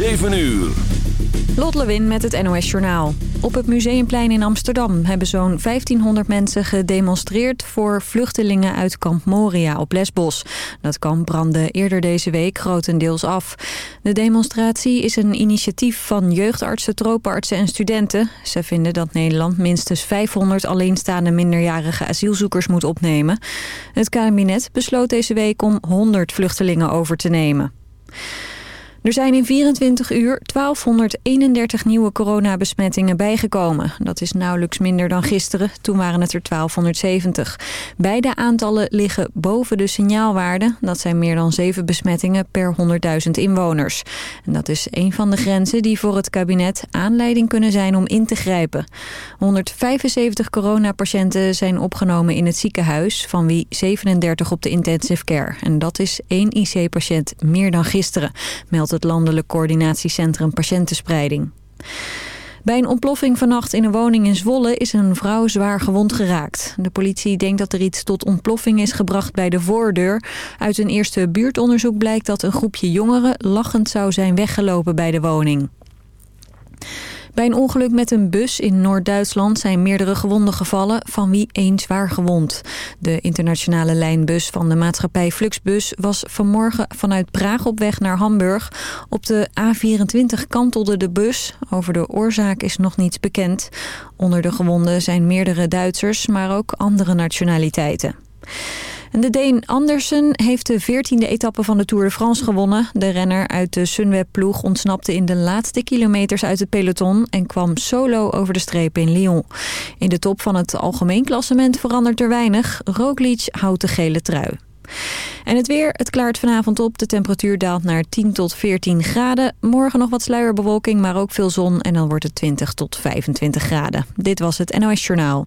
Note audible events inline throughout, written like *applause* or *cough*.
7 uur. Lot Lewin met het NOS Journaal. Op het Museumplein in Amsterdam hebben zo'n 1500 mensen gedemonstreerd... voor vluchtelingen uit kamp Moria op Lesbos. Dat kamp brandde eerder deze week grotendeels af. De demonstratie is een initiatief van jeugdartsen, tropenartsen en studenten. Ze vinden dat Nederland minstens 500 alleenstaande minderjarige asielzoekers moet opnemen. Het kabinet besloot deze week om 100 vluchtelingen over te nemen. Er zijn in 24 uur 1231 nieuwe coronabesmettingen bijgekomen. Dat is nauwelijks minder dan gisteren, toen waren het er 1270. Beide aantallen liggen boven de signaalwaarde. Dat zijn meer dan 7 besmettingen per 100.000 inwoners. En dat is een van de grenzen die voor het kabinet aanleiding kunnen zijn om in te grijpen. 175 coronapatiënten zijn opgenomen in het ziekenhuis, van wie 37 op de intensive care. En dat is één IC-patiënt meer dan gisteren, meldt het Landelijk Coördinatiecentrum Patiëntenspreiding. Bij een ontploffing vannacht in een woning in Zwolle is een vrouw zwaar gewond geraakt. De politie denkt dat er iets tot ontploffing is gebracht bij de voordeur. Uit een eerste buurtonderzoek blijkt dat een groepje jongeren lachend zou zijn weggelopen bij de woning. Bij een ongeluk met een bus in Noord-Duitsland zijn meerdere gewonden gevallen, van wie één zwaar gewond. De internationale lijnbus van de maatschappij Fluxbus was vanmorgen vanuit Praag op weg naar Hamburg. Op de A24 kantelde de bus. Over de oorzaak is nog niets bekend. Onder de gewonden zijn meerdere Duitsers, maar ook andere nationaliteiten. De Deen Andersen heeft de 14e etappe van de Tour de France gewonnen. De renner uit de Sunweb-ploeg ontsnapte in de laatste kilometers uit het peloton... en kwam solo over de streep in Lyon. In de top van het algemeen klassement verandert er weinig. Roglic houdt de gele trui. En het weer, het klaart vanavond op. De temperatuur daalt naar 10 tot 14 graden. Morgen nog wat sluierbewolking, maar ook veel zon. En dan wordt het 20 tot 25 graden. Dit was het NOS Journaal.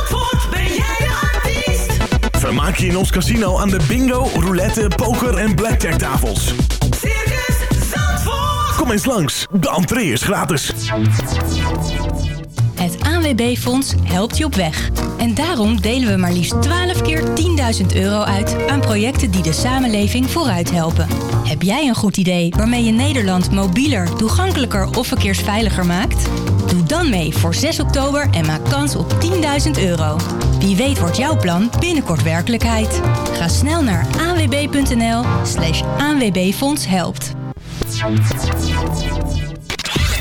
Vermaak je in ons casino aan de bingo, roulette, poker en blackjack tafels. Circus Zandvoort. Kom eens langs, de entree is gratis. Het ANWB-fonds helpt je op weg. En daarom delen we maar liefst 12 keer 10.000 euro uit aan projecten die de samenleving vooruit helpen. Heb jij een goed idee waarmee je Nederland mobieler, toegankelijker of verkeersveiliger maakt? Doe dan mee voor 6 oktober en maak kans op 10.000 euro. Wie weet wordt jouw plan binnenkort werkelijkheid. Ga snel naar anwb.nl slash aanwbfonds helpt.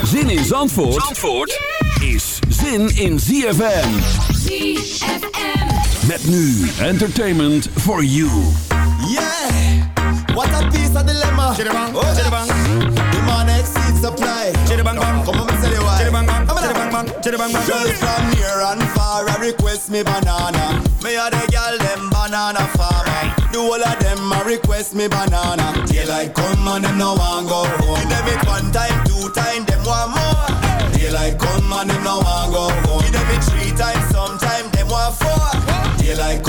Zin in Zandvoort, Zandvoort is zin in ZFM. ZFM. Met nu entertainment for you. Yeah! What a piece of dilemma. Chittabang, Oh, chittabang. Demand exceeds supply. Chittabang, bang. Come on, me tell you why. Chittabang, bang. On. Chittabang, bang. Bang. Girl from near and far, I request me banana. Me a the girl them banana farmer. The whole of them a request me banana. Daylight come and them no want go home. Give them it one time, two time, them want more. Daylight come and them no want go home. Give them it three times, sometime them want four. Daylight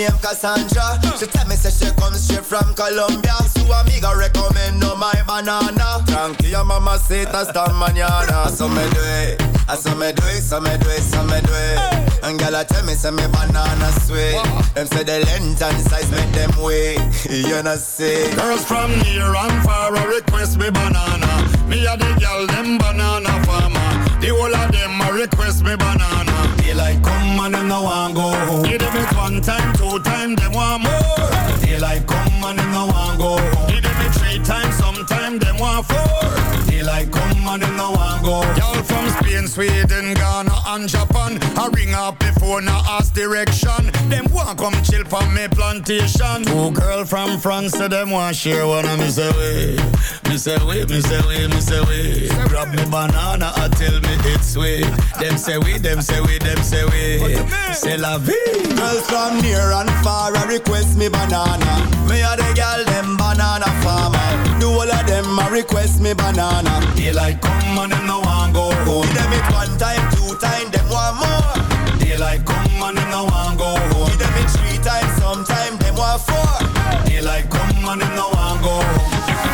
named Cassandra. She tell me say she comes straight from Colombia. So amiga recommend no my banana. Tranquila mama say hasta mañana. Ah, so me do it, so me do it, so me do it, so me do it. And girl I tell me say me banana sweet. Them say the length and size make them wait. *laughs* you know see. Girls from near and far a request me banana. Me a the girl them banana farmer. The whole of them a request me banana. Daylight come and them no want go home. Give them it one time, two time, them want more. Daylight come and them no want go home. Give them it three times, sometime them want four. Daylight come and them no want go. Y'all from Spain, Sweden, Ghana and Japan. I ring up before now ask direction. Them want come chill from me plantation. Two girl from France, so them want share one of me say way. Me say way, me say way, me say way. Grab me banana and tell me it's sweet. Them say we, them say we, them say we. Say la vie. Girls from near and far I request me banana. Me a the girl them banana farmer. The whole of them a request me banana. Daylight come and them no want go home. Give them it one time, two time, them want more. Daylight come and them no want go home. Give them it three times, sometime them want four. Daylight come and them no want go home.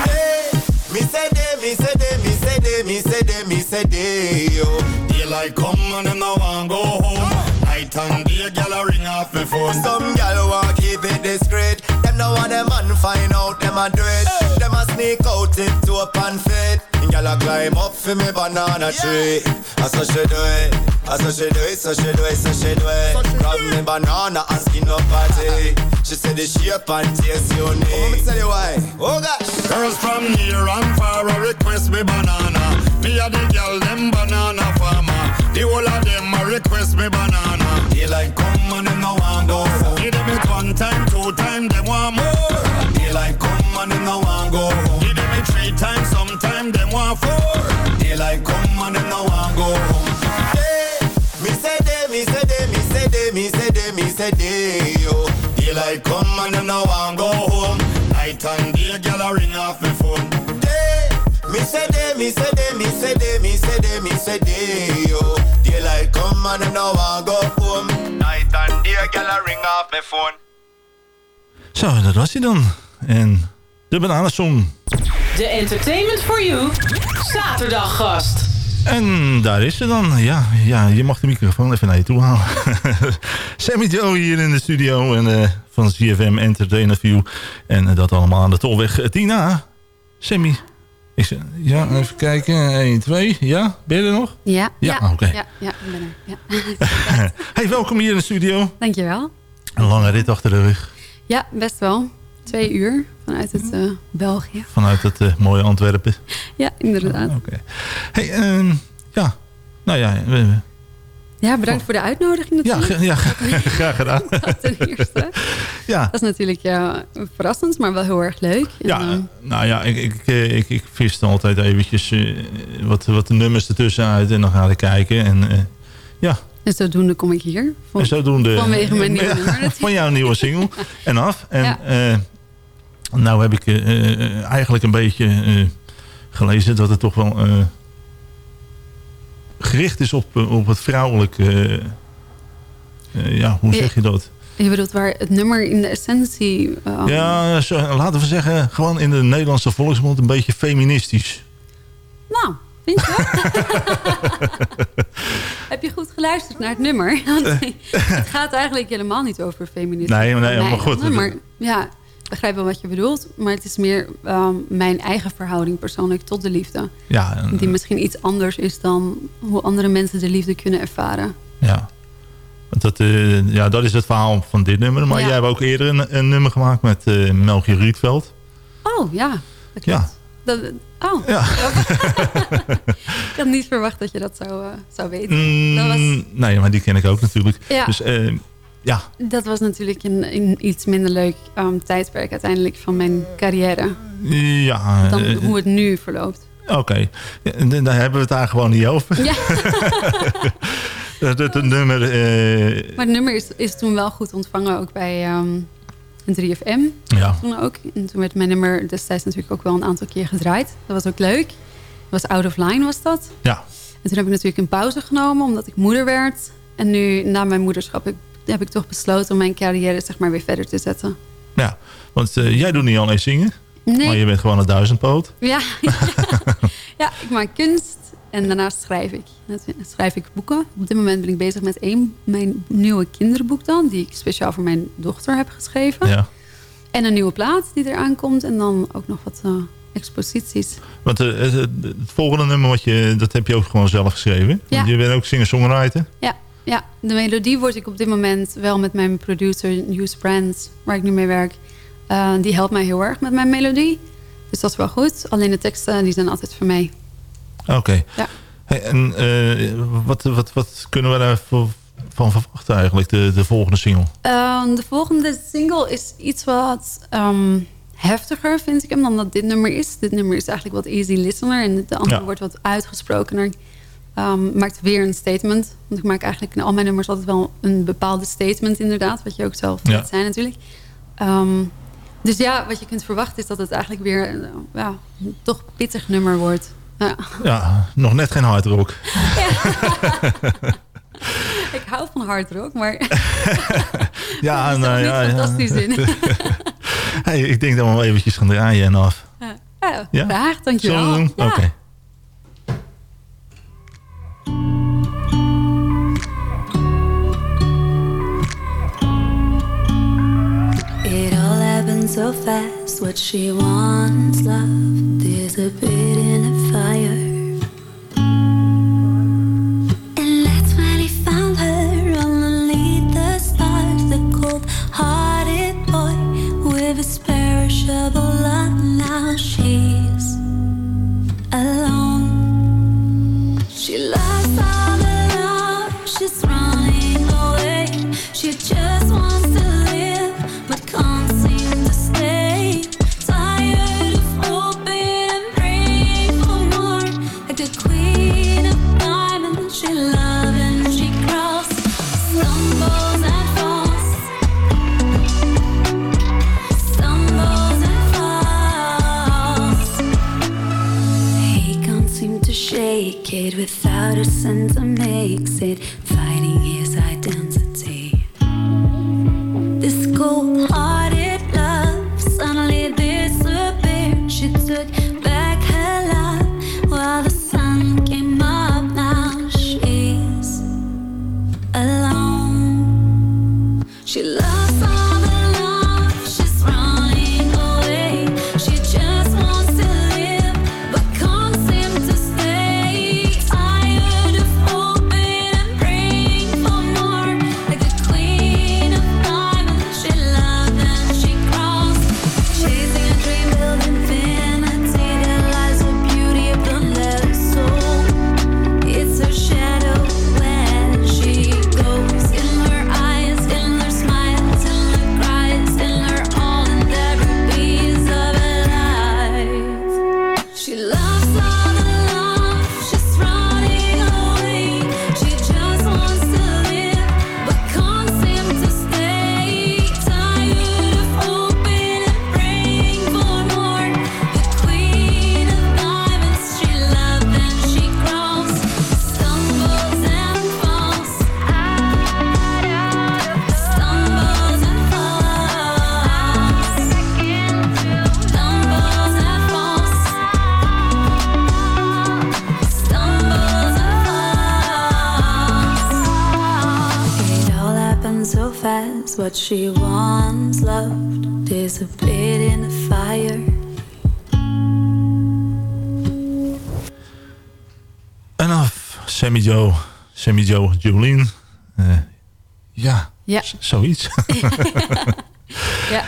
Hey, me say they, me say they, me say they, me say they, me say they, yo. Daylight come and them no want go home. Night and day, gyal a ring off me phone. Some gal want keep it discreet. Them no want them man find out them a do it. Them a sneak out it to up and fit. And gal a climb up for me banana tree. I eh? eh? so she do it. I so she do it, so she do it, so she do it. Grab me banana and skin up party. She said the shape and taste unique. Oh, me tell you why. Oh gosh. Girls from near and far a request me banana. Me a the girl them banana farmer. The whole of them a request me banana. Daylight come and them no want go. Give them it one time, two time, them want more. Say they, me say they, me say they, me say they, me say they, yo. Daylight come and now want go home. Night and day, girl a ring off my phone. Zo, dat was hij dan. En de bananensong. De Entertainment for You zaterdaggast. En daar is ze dan. Ja, ja, je mag de microfoon even naar je toe halen. *laughs* Sammy Joe hier in de studio en, eh, van CFM Entertainment View. En eh, dat allemaal aan de Tolweg eh, Tina. Sammy. Ja, even kijken. 1, 2. Ja, ben je er nog? Ja, Ja, oké. ja, ja, ik ben er. Ja. *laughs* Hey, welkom hier in de studio. Dankjewel. Een lange rit achter de rug. Ja, best wel. Twee uur vanuit het eh, België. Vanuit het eh, mooie Antwerpen. Ja, inderdaad. Oké. Hey, ehm, ja. Nou ja, we- Ja, bedankt voor de uitnodiging natuurlijk. *laughs* ja graag gedaan. *laughs* Ten eerste. Ja. Dat is natuurlijk ja, verrassend, maar wel heel erg leuk. En, Ja, eh, nou ja, ik, ik, eh, ik, ik viste altijd eventjes eh, wat, wat de nummers ertussen uit en dan ga ik kijken. En ja, en zodoende kom ik hier. Van- en zodoende... Vanwege mijn nieuwe Ja, *laughs* nummer. Van jouw nieuwe single. En af. En Ja. nou heb ik eigenlijk een beetje gelezen dat het toch wel gericht is op, eh, op het vrouwelijk... eh, eh, ja, hoe zeg je dat? Je bedoelt waar het nummer in de essentie... Ja, laten we zeggen, gewoon in de Nederlandse volksmond een beetje feministisch. Nou, vind je? *laughs* Heb je goed geluisterd naar het nummer? *laughs* *laughs* Het gaat eigenlijk helemaal niet over feminisme. Nee, nee, maar goed. ja, begrijp wel wat je bedoelt. Maar het is meer ehm, mijn eigen verhouding persoonlijk tot de liefde. Ja, en, Die misschien iets anders is dan hoe andere mensen de liefde kunnen ervaren. ja. Want Dat, eh, ja, dat is het verhaal van dit nummer. Maar Ja. jij hebt ook eerder een, een nummer gemaakt met eh Melchior Rietveld. Oh, ja. Dat klopt. Ja. Dat, oh. Ja. *laughs* ik had niet verwacht dat je dat zou, eh, zou weten. Mm, Dat was Nee, maar die ken ik ook natuurlijk. Ja. Dus eh, ja, Dat was natuurlijk een, een iets minder leuk ehm, tijdperk uiteindelijk van mijn carrière. ja Dan eh, hoe het nu verloopt. oké. En dan hebben we het daar gewoon niet over. Ja, *laughs* Dat het nummer... eh, maar het nummer is, is toen wel goed ontvangen ook bij ehm 3FM. ja, Toen ook. En toen werd mijn nummer destijds natuurlijk ook wel een aantal keer gedraaid. Dat was ook leuk. Dat was Out of Line was dat. ja, En toen heb ik natuurlijk een pauze genomen omdat ik moeder werd. En nu na mijn moederschap heb, heb ik toch besloten om mijn carrière zeg maar weer verder te zetten. ja. Want eh, jij doet niet alleen zingen. Nee. Maar je bent gewoon een duizendpoot. *laughs* Ja. *laughs* ja, ik maak kunst en daarnaast schrijf ik. Schrijf ik boeken. Op dit moment ben ik bezig met één, mijn nieuwe kinderboek dan. Die ik speciaal voor mijn dochter heb geschreven. Ja. En een nieuwe plaat die eraan komt. En dan ook nog wat eh, exposities. Want eh, het, het- het volgende nummer, wat je, dat heb je ook gewoon zelf geschreven. Ja. Je bent ook singer-songwriter. Ja, ja, de melodie word ik op dit moment wel met mijn producer Hughes Brands, waar ik nu mee werk. eh, die helpt mij heel erg met mijn melodie. Dus dat is wel goed. Alleen de teksten die zijn altijd voor mij. Oké. Ja. Hey, en eh, wat, wat, wat kunnen we daar voor, van verwachten eigenlijk, de, de volgende single? Ehm, de volgende single is iets wat ehm, heftiger, vind ik hem, dan dat dit nummer is. Dit nummer is eigenlijk wat easy listener en de andere Ja. wordt wat uitgesprokener. Ehm, maakt weer een statement. Want ik maak eigenlijk in al mijn nummers altijd wel een bepaalde statement inderdaad. Wat je ook zelf Ja. zijn natuurlijk. Ehm, dus ja, wat je kunt verwachten is dat het eigenlijk weer eh, ja, een toch pittig nummer wordt. Ja. Ja, nog net geen hard rock. *laughs* ik hou van hard rock, maar *laughs* *laughs* Ja, er nou niet ja. ja. fantastisch in. Hey, ik denk dat we wel eventjes gaan draaien en af. ja, ja, Ja? graag, dankjewel. Zullen we doen? Ja. Oké. It all happened so fast. What she wants, love, disappeared in a fire. And that's shake it without a sense of makes it fighting his identity. This cold-hearted ja, z- zoiets. *laughs* Ja.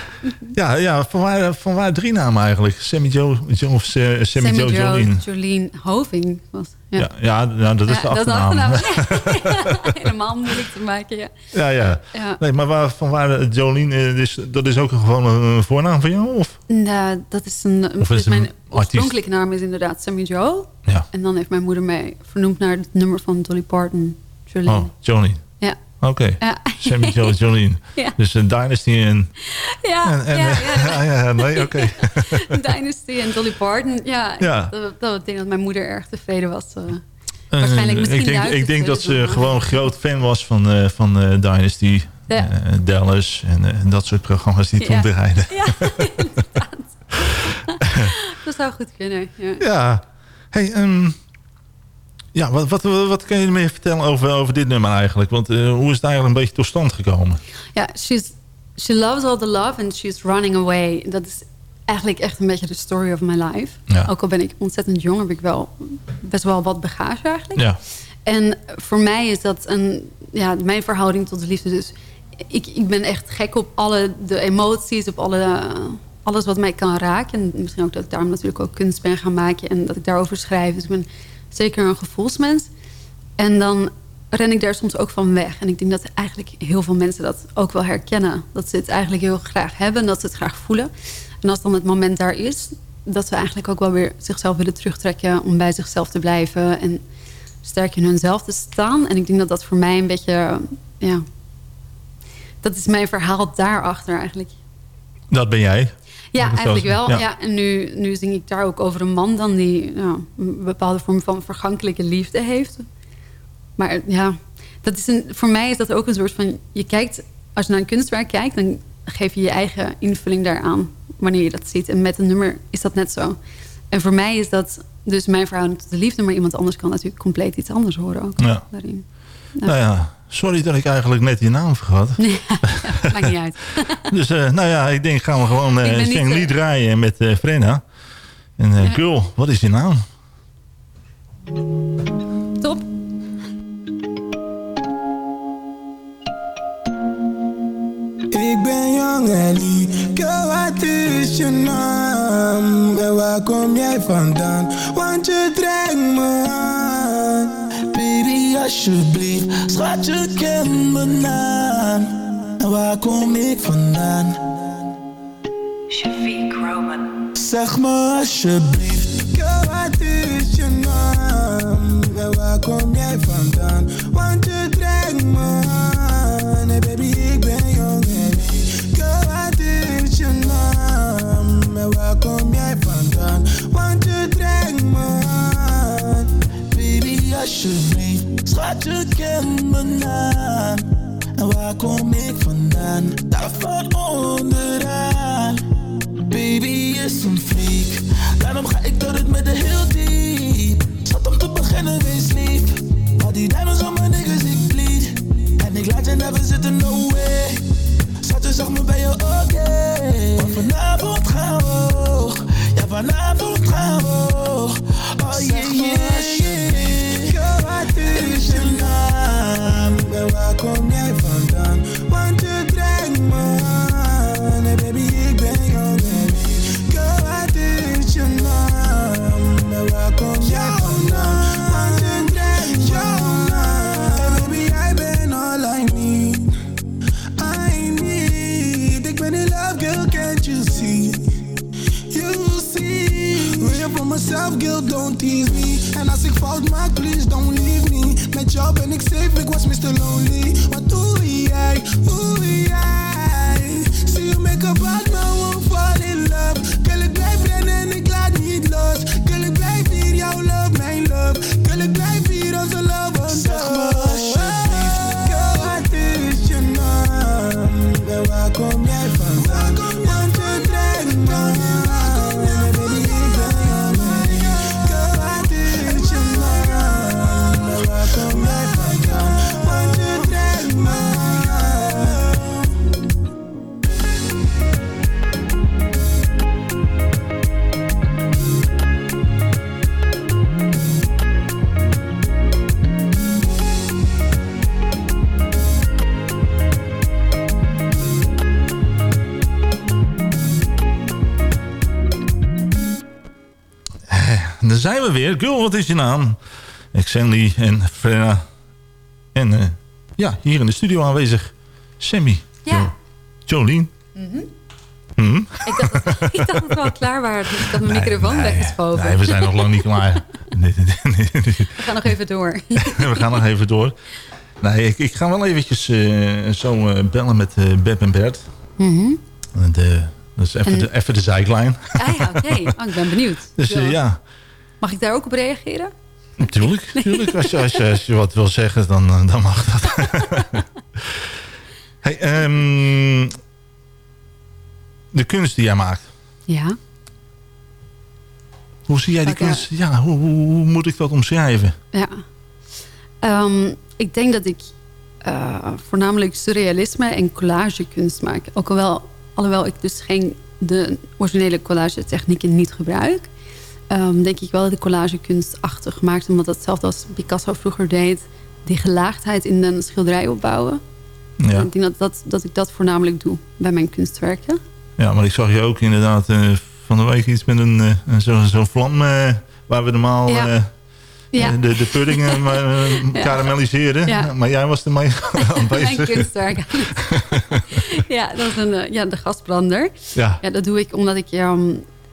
ja, ja van, waar, van waar drie namen eigenlijk? Sammy Joe, of eh, Sammy, Joe, Jolene? Jolene Hoving. Was, ja. Ja, ja, nou, dat is Ja, de dat is de achternaam. achternaam. *laughs* Helemaal moeilijk te maken, ja. ja, ja. Ja. Nee, maar waar, van waar eh, Jolene, eh, dus, dat is ook gewoon een voornaam van jou? Of? Nou, dat is een... Of dus mijn oorspronkelijke naam is inderdaad Sammy Joe. Ja. En dan heeft mijn moeder mij vernoemd naar het nummer van Dolly Parton. Jolene. Oh, Jolene. Oké. Ja. Sammy Joe, *laughs* Jolene. Ja. Dus een Dynasty en... Ja, en, en, ja, ja, *laughs* ja, nee, oké. *laughs* Dynasty en Dolly Parton. Ja, Ja. Dat, dat ik denk dat mijn moeder erg tevreden was. Eh, Waarschijnlijk misschien ik denk, ik denk dat ze gewoon groot fan was van, eh, van Dynasty, Dallas en dat soort programma's die toen Ja. draaiden. Ja, dat zou goed kunnen. Ja. Ja. Hey, ehm, ja, wat, wat, wat kan je meer vertellen over, over dit nummer eigenlijk? Want eh, hoe is het eigenlijk een beetje tot stand gekomen? Ja, she's, she loves all the love and she's running away. Dat is eigenlijk echt een beetje de story of my life. Ja. Ook al ben ik ontzettend jong, heb ik wel best wel wat bagage eigenlijk. Ja. En voor mij is dat een, ja, mijn verhouding tot de liefde. Dus ik, ik ben echt gek op alle de emoties, op alle, alles wat mij kan raken. En misschien ook dat ik daarom natuurlijk ook kunst ben gaan maken en dat ik daarover schrijf. Dus ik ben zeker een gevoelsmens. En dan ren ik daar soms ook van weg. En ik denk dat eigenlijk heel veel mensen dat ook wel herkennen. Dat ze het eigenlijk heel graag hebben en dat ze het graag voelen. En als dan het moment daar is, dat ze eigenlijk ook wel weer zichzelf willen terugtrekken om bij zichzelf te blijven en sterk in hunzelf te staan. En ik denk dat dat voor mij een beetje, ja, dat is mijn verhaal daarachter eigenlijk. Dat ben jij. Ja, eigenlijk wel. Ja. en nu, nu zing ik daar ook over een man dan die ja, een bepaalde vorm van vergankelijke liefde heeft. Maar ja, dat is een, voor mij is dat ook een soort van... Je kijkt, als je naar een kunstwerk kijkt, dan geef je je eigen invulling daaraan. Wanneer je dat ziet. En met een nummer is dat net zo. En voor mij is dat dus mijn verhouding tot de liefde. Maar iemand anders kan natuurlijk compleet iets anders horen ook Ja. daarin. Nou ja, sorry dat ik eigenlijk net je naam vergat. *laughs* Maakt niet uit. *laughs* Dus eh, nou ja, ik denk gaan we gewoon uh, niet, Shang Li eh, draaien met eh Frenna. En eh, Ja. girl, wat is je naam? Top. Ik ben jong Ellie, girl wat is je naam? En waar kom jij vandaan? Want je trekt me aan alsjeblieft, schat je ken mijn naam En waar kom ik vandaan? Shafiq Roman Zeg me alsjeblieft, girl wat is je naam? En waar kom jij vandaan? Want je trekt me aan Hey baby ik ben jong en Girl wat is je naam? En waar kom jij vandaan? Want je trekt me aan Baby alsjeblieft, schat je kent mijn naam En waar kom ik vandaan? Daar van onderaan Baby is een freak. Daarom ga ik door het met de heel diep. Schat om te beginnen, wees lief. Al die diamonds om mijn niggas, ik bleed. En ik laat je never zitten, no way. Schat, je zag me bij je, oké. Want vanavond gaan we hoog. Ja, vanavond gaan we Oh yeah, yeah, wat is je zijn we weer. Girl, wat is je naam? Xenli en Frenna. En eh, ja, hier in de studio aanwezig. Sammy. Ja. Jo- Jolien. Mhm. Hm? Ik dacht, dat, *laughs* ik dacht dat we al klaar waren. Dus ik had mijn microfoon weggeschoven. Nee, we zijn nog lang niet klaar. *laughs* Nee. We gaan nog even door. *laughs* we gaan nog even door. Nee, ik, ik ga wel eventjes eh, zo eh, bellen met Beb en Bert. Mhm. En de, dat is even, En- de, even de zijklijn. Ah ja, oké. Oh, ik ben benieuwd. Dus ja, Mag ik daar ook op reageren? natuurlijk. natuurlijk. Als, je, als, je, als je wat wil zeggen, dan, eh, dan mag dat. *laughs* hey, ehm, de kunst die jij maakt. Ja. Hoe zie jij die kunst? Ja, hoe, hoe, hoe moet ik dat omschrijven? Ja. Ehm, ik denk dat ik eh, voornamelijk surrealisme en collagekunst maak. Ook alhoewel, alhoewel ik dus geen de originele collage technieken niet gebruik. Ehm, denk ik wel dat de collagekunst achtig maakt. Omdat dat hetzelfde als Picasso vroeger deed. Die gelaagdheid in een schilderij opbouwen. Ja. Ik denk dat, dat, dat ik dat voornamelijk doe bij mijn kunstwerken. Ja, maar ik zag je ook inderdaad eh, van de week iets met een uh, zo'n zo vlam... eh, waar we normaal Ja. eh, Ja. de, de pudding eh, *laughs* eh, Ja. karamelliseren. Ja. Maar jij was ermee *laughs* aanwezig. Mijn kunstwerk. *laughs* ja, dat is een, eh, ja, de gasbrander. Ja. ja, dat doe ik omdat ik... ehm,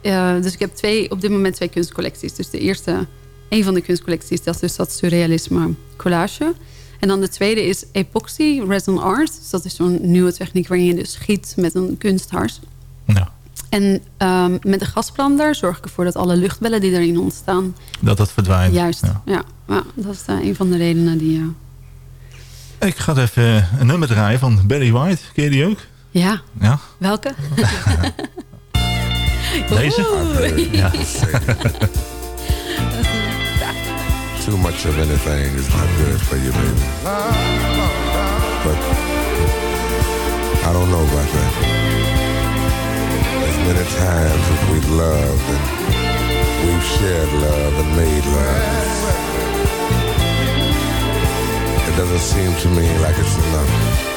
eh, dus ik heb twee, op dit moment twee kunstcollecties. Dus de eerste, een van de kunstcollecties, dat is dus dat surrealisme collage. En dan de tweede is epoxy resin art. Dus dat is zo'n nieuwe techniek waarin je dus schiet met een kunsthars. Ja. En ehm, met de gasbrander zorg ik ervoor dat alle luchtbellen die erin ontstaan... Dat dat verdwijnt. Juist, Ja. ja. ja, dat is eh, een van de redenen die... eh, Ik ga even een nummer draaien van Barry White. Ken je die ook? ja, Ja. welke? *laughs* Deze? Oeh. Ja. Too much of anything is not good for you, baby. But I don't know about that. As many times as we've loved and we've shared love and made love, it doesn't seem to me like it's enough.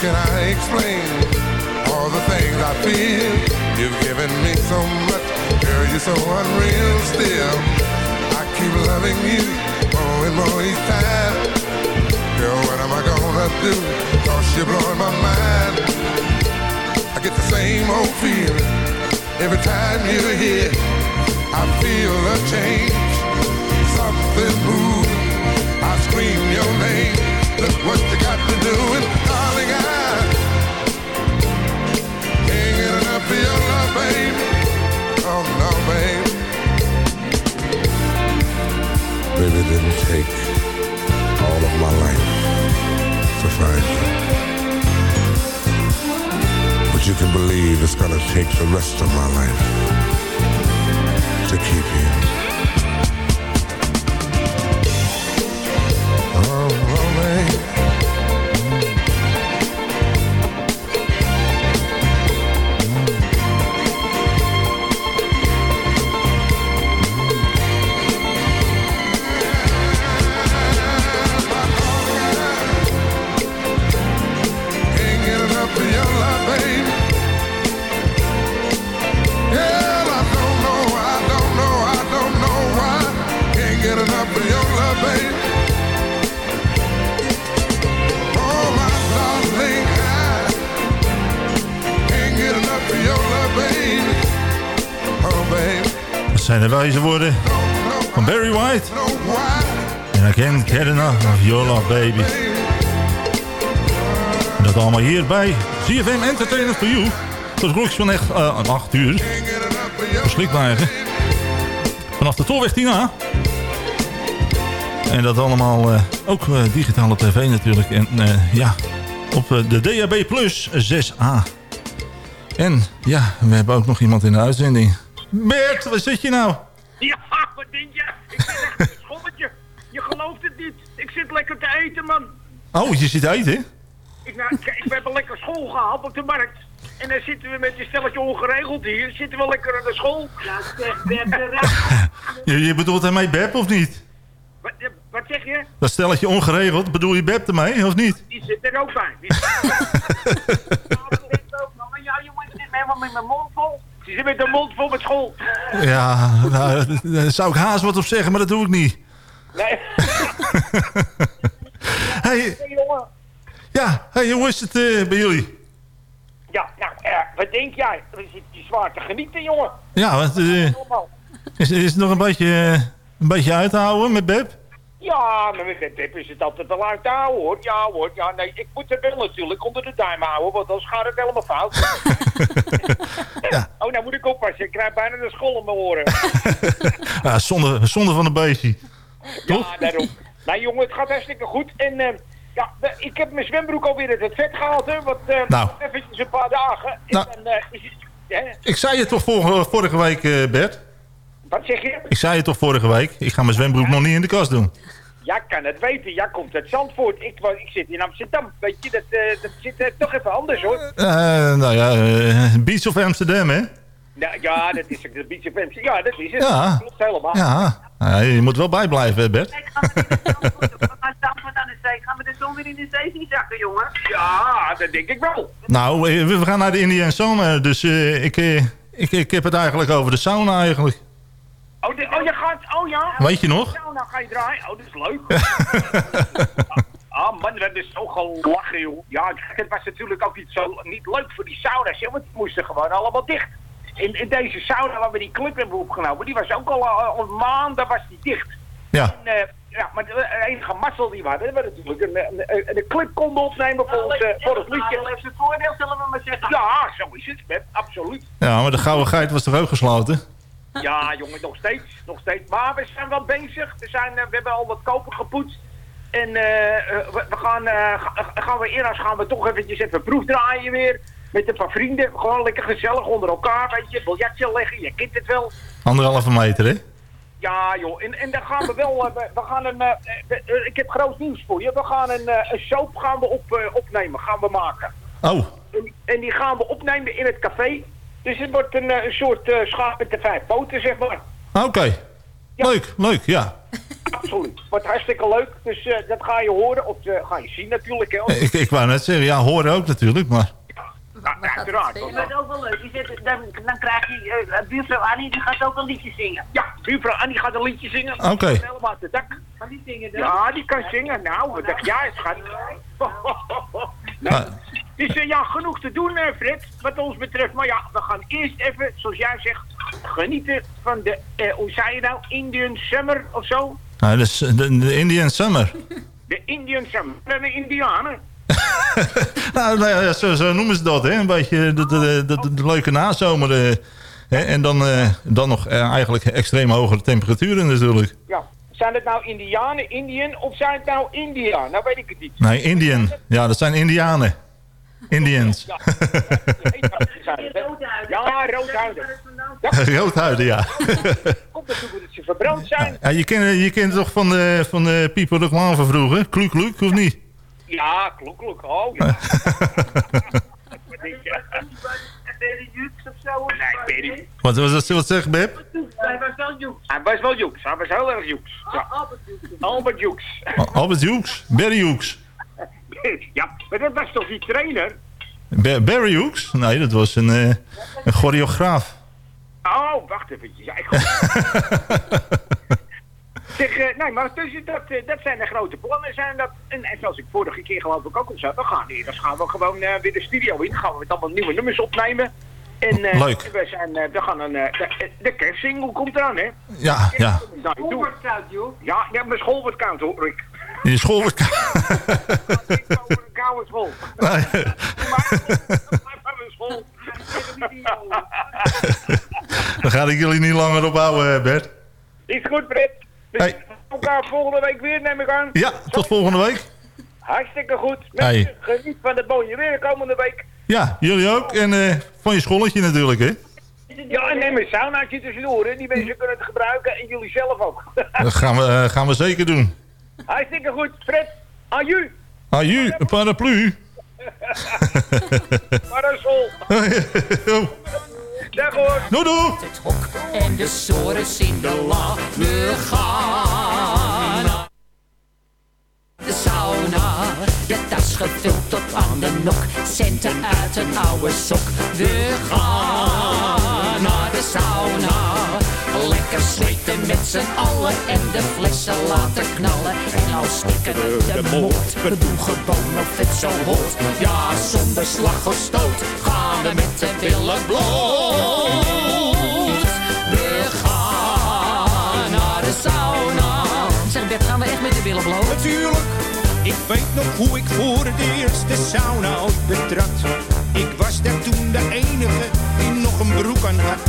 Can I explain all the things I feel? You've given me so much, girl, you're so unreal. Still, I keep loving you more and more each time. Girl, what am I gonna do? Cause you're blowing my mind. I get the same old feeling every time you're here. I feel a change, something moving. I scream your name. Look what you got to do, and darling, I enough of your love. Oh no, didn't take all of my life to find you. But you can believe it's gonna take the rest of my life to keep you. Woorden van Barry White. En I can't get of your baby. Dat allemaal hier bij CFM Entertainment for You. Tot klokjes van echt eh, 8 uur. Beschikbaar. hè. Vanaf de Tolweg 10A. En dat allemaal eh, ook eh, digitaal op tv natuurlijk. En ja, op de DAB Plus 6A. En ja, we hebben ook nog iemand in de uitzending. Bert, waar zit je nou? Ja, wat denk je? Ik zit echt op een schommetje. Je gelooft het niet. Ik zit lekker te eten, man. Oh, je zit eten? Ik, nou, kijk, we hebben lekker school gehaald op de markt. En dan zitten we met je stelletje ongeregeld hier. Zitten we lekker aan de school. Ja. *laughs* Je, je bedoelt daarmee Beb of niet? Wat, eh, wat zeg je? Dat stelletje ongeregeld, bedoel je Beb ermee of niet? Die zit er ook bij. Die Maar *laughs* ja, jongen, ik zit helemaal met mijn mond vol. Ze zit met de mond vol met school. Ja, nou, daar zou ik haast wat op zeggen, maar dat doe ik niet. Nee. *laughs* Hey, Hey, jongen. ja, hey, hoe is het eh, bij jullie? Ja, nou, wat denk jij? We zitten zwaar te genieten, jongen. Ja, wat, Allemaal. is, is het nog een beetje, een beetje uit te houden met Beb? Ja, maar met Pep is het altijd al uit te houden, hoor. Ja, hoor. Ja, nee, ik moet er wel natuurlijk onder de duim houden, want anders gaat het helemaal fout. *laughs* Oh, nou moet ik oppassen. Ik krijg bijna de school in mijn oren. *laughs* Ja, zonde, zonde van een beestje. Ja, daarom. Nou, jongen, het gaat hartstikke goed. En eh, ja, ik heb mijn zwembroek alweer uit het vet gehaald, hè. Wat, eh Nou. eventjes een paar dagen. En Nou. eh, is het, hè? Ik zei je toch vorige, vorige week, Bert? Wat zeg je? Ik zei je toch vorige week? Ik ga mijn zwembroek nog niet in de kast doen. Ja, kan het weten. Ja, komt uit Zandvoort. Ik, ik zit in Amsterdam. Weet je, dat, eh, dat zit eh, toch even anders, hoor. Eh, nou ja, Beach of Amsterdam, hè? Nou, ja, dat is de Beach of Amsterdam. Ja, dat is het. Ja. Klopt helemaal. Ja, Ja, je moet wel bijblijven, hè, Bert. Gaan we de zon weer in de zee zien zakken, jongen? Ja, dat denk ik wel. Nou, we we gaan naar de Indian Sauna, dus eh, ik, ik, ik heb het eigenlijk over de sauna eigenlijk. Oh, de- oh je gaat... Oh ja. Weet je nog? Nou, nou ga je draaien. Oh, *laughs* dat is leuk. Ah man, we hebben zo gelachen, joh. Ja, het was natuurlijk ook niet, zo, niet leuk voor die sauna's, joh, want die moesten gewoon allemaal dicht. In, in deze sauna waar we die clip hebben opgenomen, die was ook al, eh, al maanden was die dicht. Ja. En, eh, ja, maar de enige mazzel die we hadden, dat we natuurlijk een, een, een, een clip konden opnemen voor, ons, eh, voor het liedje. heeft zijn voordeel, zullen we maar zeggen. Ja, zo is het, Beb, absoluut. Ja, maar de Gouden Geit was toch ook gesloten? Ja, jongen, nog steeds, nog steeds. Maar we zijn wel bezig. We, zijn, eh, we hebben al wat koper gepoetst. En eh, eh, we, we gaan, ga- gaan we eerst gaan we toch eventjes even proefdraaien weer. Met een paar vrienden. Gewoon lekker gezellig onder elkaar, weet je. Biljartje leggen, je kent het wel. Anderhalve meter, hè? Ja, joh. En, en dan gaan we wel... we, we gaan een... ik heb groot nieuws voor je. We gaan een, eh, een soap gaan we op, opnemen. Gaan we maken. Oh, En, en die gaan we opnemen in het café. Dus het wordt een, eh, een soort eh schaap met de vijf poten, zeg maar. oké. Leuk, leuk, ja. *laughs* Absoluut. Wordt hartstikke leuk. Dus eh, dat ga je horen. Of ga je zien natuurlijk. Hè. Ik, ik wou net zeggen, ja, horen ook natuurlijk, maar... Ja, uiteraard. Ja, maar het is ook wel leuk. Je zit, dan, dan krijg je uh, buurvrouw Annie, die gaat ook een liedje zingen. Ja, buurvrouw Annie gaat een liedje zingen. Oké. Helemaal dak. Kan die zingen dan? Ja, die kan zingen. Nou, wat dacht jij, schat? *laughs* nou, dus eh, ja, genoeg te doen, eh, Fred, wat ons betreft. Maar ja, we gaan eerst even, zoals jij zegt, genieten van de, eh, hoe zei je nou, Indian Summer of zo? Dat is de, de Indian Summer. *laughs* De Indian Summer. En de Indianen. *laughs* Nou, nou ja, zo, zo noemen ze dat, hè? Een beetje de, de, de, de- de leuke nazomer. hè? En dan, dan nog eigenlijk extreem hogere temperaturen natuurlijk. Ja. Zijn het nou Indianen, Indian of zijn het nou India? Nou weet ik het niet. Nee, Indian. Ja, dat zijn Indianen. Indians. Ja, ja roodhuiden. *laughs* Roodhuiden, ja. *laughs* Komt natuurlijk omdat ze verbrand zijn. ja je, kent, je kent toch van de, van de People de van vroeger? Kluk, kluk, of niet? Ja, klok, klok. Oh, ja. *laughs* Wat denk je? Berry Jux of zo? Nee, Berry. Wat was dat? Wat zegt Beb? Hij was wel Jux. Hij was wel Joeks. Hij was heel erg Joeks. Ja. Albert Jux. Albert Joeks. Albert Hughes? Barry Hughes? Ja, maar dat was toch die trainer? Ba- Barry Hughes? Nee, dat was een, eh, een choreograaf. Oh, wacht even. Ja, ik *laughs* Zeg, eh, nee, maar tussen dat, eh, dat zijn de grote plannen. Zijn dat, en, en zoals ik vorige keer geloof ik ook al zei, we gaan, hier, dan gaan we gewoon eh, weer de studio in. Dan gaan we met allemaal nieuwe nummers opnemen. En eh, Leuk. we, zijn, eh, we gaan een, eh, de, de kerstsingle komt eraan, hè? Ja, ja. Ik doe- Ja, ja, mijn school wordt koud hoor, ik. In de school wordt... *laughs* Een koude school. Nee. Mijn school. Dan ga ik jullie niet langer ophouden, Bert. Is goed, Fred. We Hey. zien elkaar volgende week weer, neem ik aan. Ja, tot volgende week. Hartstikke goed. Hey. Geniet van het mooie weer komende week. Ja, jullie ook. En eh, van je scholletje natuurlijk, hè? Ja, en neem een saunaatje tussendoor. Hè. Die mensen kunnen het gebruiken en jullie zelf ook. Dat gaan we, eh, gaan we zeker doen. Hartstikke goed. Fred, aan u. Aju, een paraplu. *laughs* Parasol. *laughs* Dag hoor. Doei doei. Het hok en de sores in de la. We gaan naar de sauna. De tas gevuld tot aan de nok. Centen uit een oude sok. We gaan naar de sauna. Lekker zweten met z'n allen en de flessen laten knallen. En nou stikken we de moord. We doen gewoon of het zo hoort. Ja, zonder slag of stoot gaan we met de billen bloot. We gaan naar de sauna. Zeg Bert, gaan we echt met de billen bloot? Natuurlijk. Ik weet nog hoe ik voor het eerst de sauna ooit betrad. Ik was daar toen de enige die nog een broek aan had.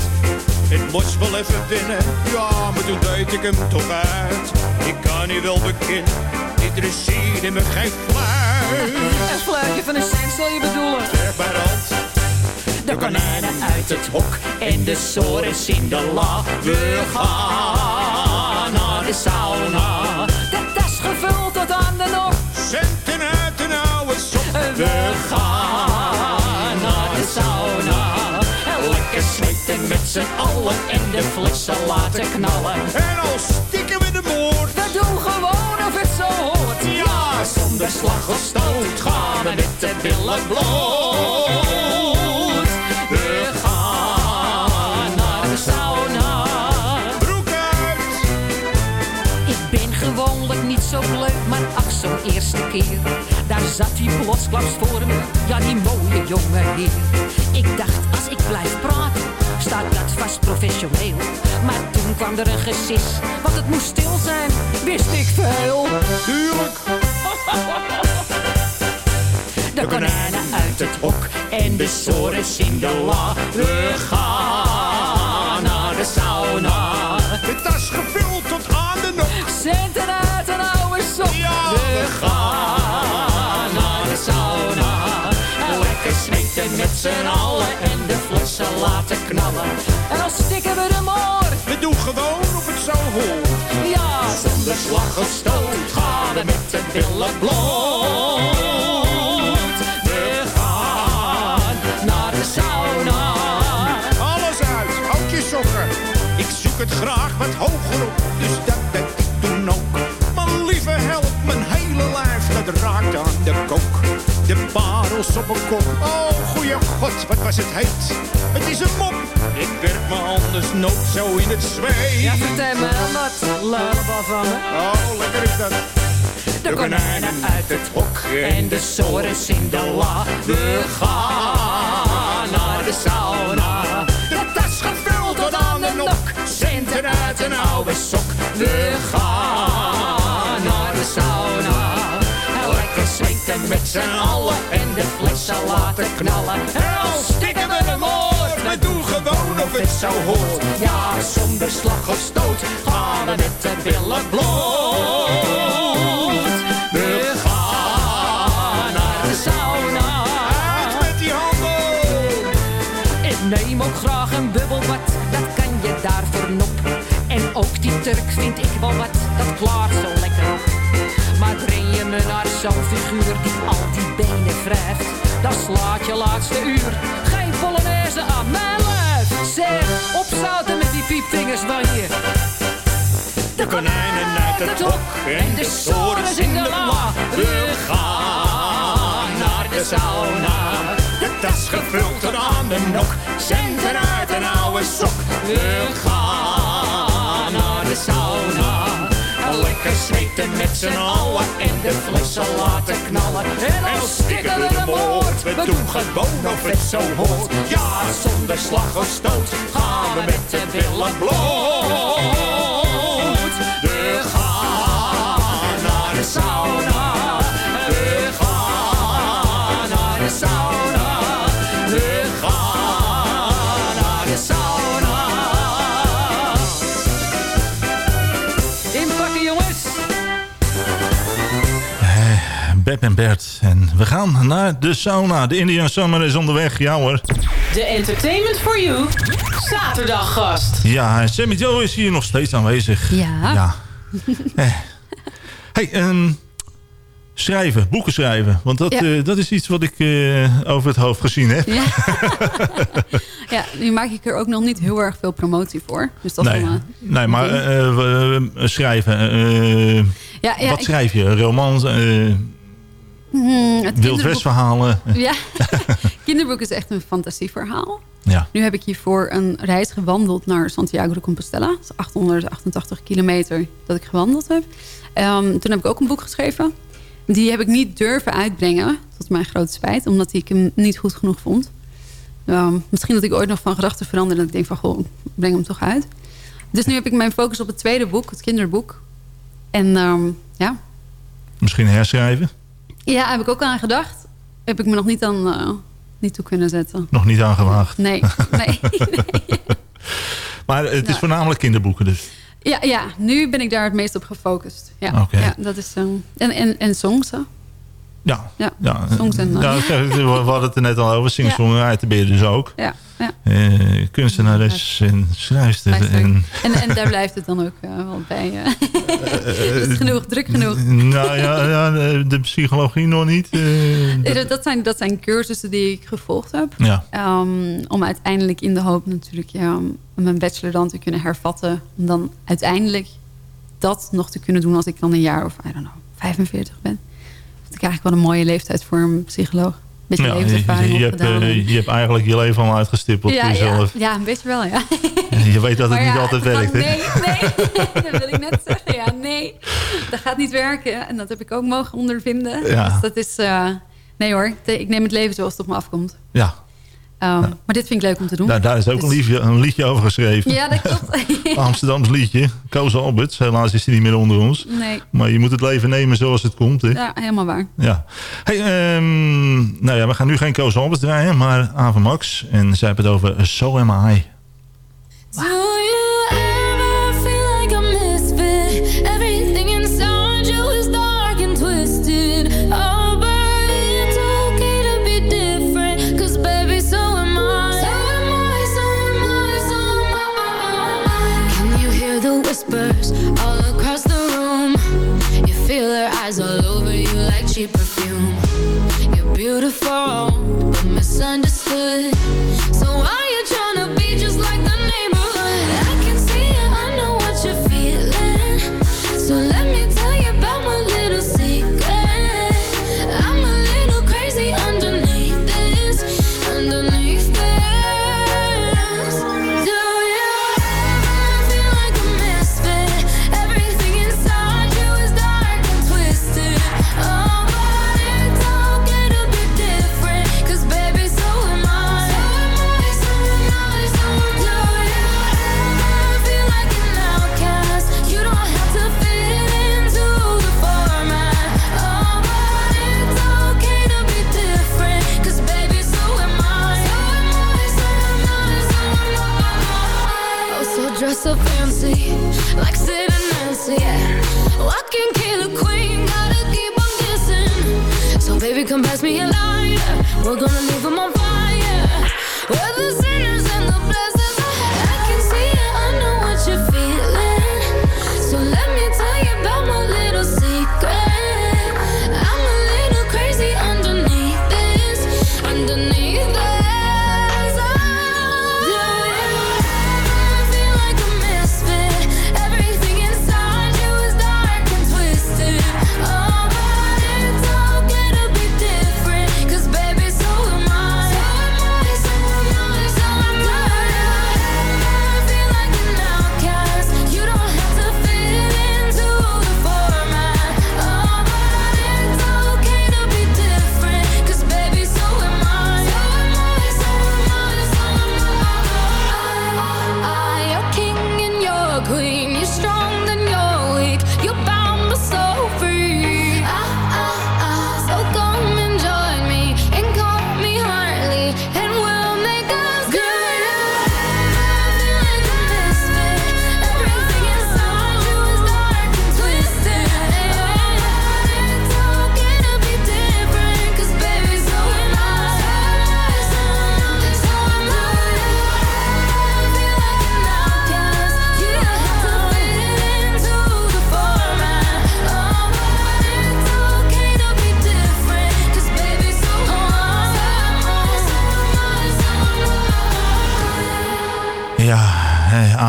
Het moest wel even winnen, ja, maar toen deed ik hem toch uit. Ik kan hier wel bekend, interesseerde me geen fluit. Een fluitje van een cent zal je bedoelen? De konijnen uit het hok en de sores in de la. We gaan naar de sauna. De tas gevuld tot aan de nog. Centen z'n allen en de flessen laten knallen. En al stikken we de moord. We doen gewoon of het zo hoort. Ja, zonder slag of stoot gaan we met de billen bloot. Eerste keer. Daar zat hij plotsklaps voor me, ja die mooie jonge heer. Ik dacht, als ik blijf praten, staat dat vast professioneel. Maar toen kwam er een gesis, want het moest stil zijn, wist ik veel. Tuurlijk. De konijnen uit het hok en de sores in de la. Z'n allen en de flessen laten knallen. En dan stikken we de moor. We doen gewoon of het zo hoort. Ja, zonder slag of stoot gaan we met de billen bloot. We gaan naar de sauna. Alles uit, ook je sokken. Ik zoek het graag wat hoger op, dus dat deed ik toen ook. Maar lieve help, mijn hele lijf, dat raakt aan de kook. De parels op mijn kop, oh god, wat was het heet. Het is een mop, ik werk me anders nooit zo in het zweet. Ja, vertel me wat lullaby van me. Oh, lekker is dat. De konijnen uit het hok en de sores in de la. We gaan naar de sauna. De tas gevuld tot aan de nok. Centen uit een oude sok. We gaan met z'n allen en de flessen laten knallen. En dan stikken we de moord. We doen gewoon of het zo hoort. Ja, zonder slag of stoot gaan we met de billen bloot. We gaan naar de sauna. Uit met die handen. Ik neem ook graag een bubbelbad, dat kan je daarvoor nop. En ook die Turk vind ik wel wat, dat klaart zo zo'n figuur die al die benen wrijft, dan slaat je laatste uur. Geen polonaise aan mijn lijf. Zeg, opzouten met die piepvingers van je. De konijnen uit het hok en de sores in de la. We gaan naar de sauna. De tas gevuld tot aan de nok. Centen uit een oude sok. We gaan naar de sauna. Lekker zweten met z'n allen en de flessen laten knallen. En dan stikken we de moord. We doen gewoon of het zo hoort. Ja, zonder slag of stoot gaan we met de billen bloot. Beb en Bert. En we gaan naar de sauna. De Indian Summer is onderweg. Ja hoor. De Entertainment for You zaterdaggast. Ja, Sammy Joe is hier nog steeds aanwezig. Ja. Ja. Eh. Hey, ehm, schrijven, boeken schrijven. Want dat, Ja. eh, dat is iets wat ik eh, over het hoofd gezien heb. Ja. *laughs* ja, nu maak ik er ook nog niet heel erg veel promotie voor. Dus dat is nee, nee, maar schrijven. eh, Ja, ja, wat ik- schrijf je? Romans, eh Hmm, het kinderboek-? *laughs* Ja, *laughs* kinderboek is echt een fantasieverhaal. Ja. Nu heb ik hiervoor een reis gewandeld naar Santiago de Compostela. Dat is 888 kilometer dat ik gewandeld heb. Ehm, toen heb ik ook een boek geschreven. Die heb ik niet durven uitbrengen, tot mijn grote spijt. Omdat ik hem niet goed genoeg vond. Ehm, misschien dat ik ooit nog van gedachten verander. En dat ik denk van, goh, ik breng hem toch uit. Dus nu heb ik mijn focus op het tweede boek, het kinderboek. En ehm, ja, Misschien herschrijven? Ja, heb ik ook aan gedacht. Heb ik me nog niet aan eh, niet toe kunnen zetten. Nog niet aangewaagd. Nee, *laughs* nee. Maar het is Ja. voornamelijk kinderboeken dus. Ja, ja, nu ben ik daar het meest op gefocust. Ja, ja dat is... ehm, en, en, en songs, hè? Ja. Ja, Ja, en... eh, ja, we hadden het er net al over. Singer-songwriter ben je dus ook. ja, ja. Eh, kunstenares en schrijfster. En, En, en daar blijft het dan ook eh, wel bij. dat *laughs* is genoeg, druk genoeg. nou ja, ja de, psychologie nog niet. *laughs* dat- zijn, dat zijn cursussen die ik gevolgd heb. Ja. Ehm, om uiteindelijk in de hoop natuurlijk ja, om mijn bachelor dan te kunnen hervatten. Om dan uiteindelijk dat nog te kunnen doen als ik dan een jaar of, I don't know, 45 ben. Ik eigenlijk wel een mooie leeftijd voor een psycholoog. Beetje ja, je, levenservaring je, hebt, je hebt eigenlijk je leven al uitgestippeld ja, voor ja, jezelf. ja, een beetje wel, ja. Je weet dat het niet altijd werkt. hè? Nee, nee, *laughs* dat wil ik net zeggen. Ja, nee, dat gaat niet werken. En dat heb ik ook mogen ondervinden. Dus dat is... eh, nee hoor, ik neem het leven zoals het op me afkomt. Ja, Ehm, Maar dit vind ik leuk om te doen. daar, daar is ook een, Dus- liedje, een liedje over geschreven. Ja, dat klopt. *laughs* Amsterdams liedje. Koos Alberts. Helaas is hij niet meer onder ons. Nee. Maar je moet het leven nemen zoals het komt. Hè? Ja, helemaal waar. Ja. Hey, ehm, nou ja, we gaan nu geen Koos Alberts draaien, maar Ava Max. En zij hebben het over So Am I. whispers all across the room? You feel her eyes all over you like cheap perfume. You're beautiful, but misunderstood.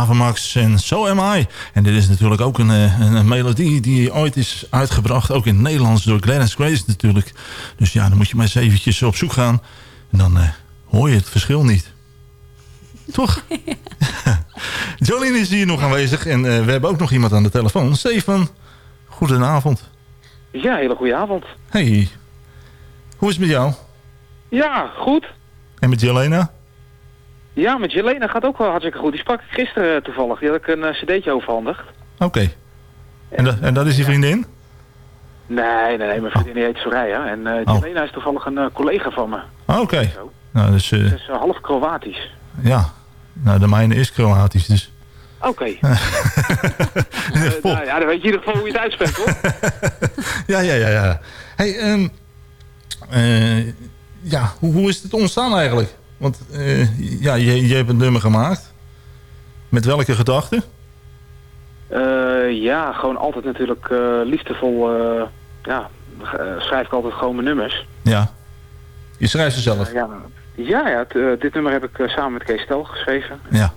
Avamax en So Am I. En dit is natuurlijk ook een, eh, een, een melodie die ooit is uitgebracht. Ook in het Nederlands door Glennis Grace natuurlijk. Dus ja, dan moet je maar eens eventjes op zoek gaan. En dan eh, hoor je het verschil niet. *laughs* Toch? *laughs* Jolien is hier nog aanwezig. En eh, we hebben ook nog iemand aan de telefoon. Stefan, goedenavond. Ja, hele goede avond. Hey, hoe is het met jou? Ja, goed. En met Jelena? Ja, met Jelena gaat ook wel hartstikke goed. Die sprak ik gisteren eh, toevallig. Die had ik een eh, cd'tje overhandigd. Oké. En, da- en dat is je vriendin? Nee, nee, nee. Mijn vriendin die heet Soraya. En Oh. Jelena is toevallig een collega van me. Ah, Oké. Nou, dus, Ze is half Kroatisch. ja. Nou, de mijne is Kroatisch, dus... Oké. *laughs* Eh, nou ja, dan weet je in ieder geval hoe je het uitspreekt, hoor. *laughs* Ja, ja, ja, ja. Hey, eh, ja, hoe, hoe is het ontstaan eigenlijk? Want eh, ja, je, je hebt een nummer gemaakt. Met welke gedachten? Eh, ja, gewoon altijd natuurlijk eh, liefdevol... ja, schrijf ik altijd gewoon mijn nummers. Ja. Je schrijft ze zelf? Ja, ja, ja het, dit nummer heb ik samen met Kees Stel geschreven. Ja.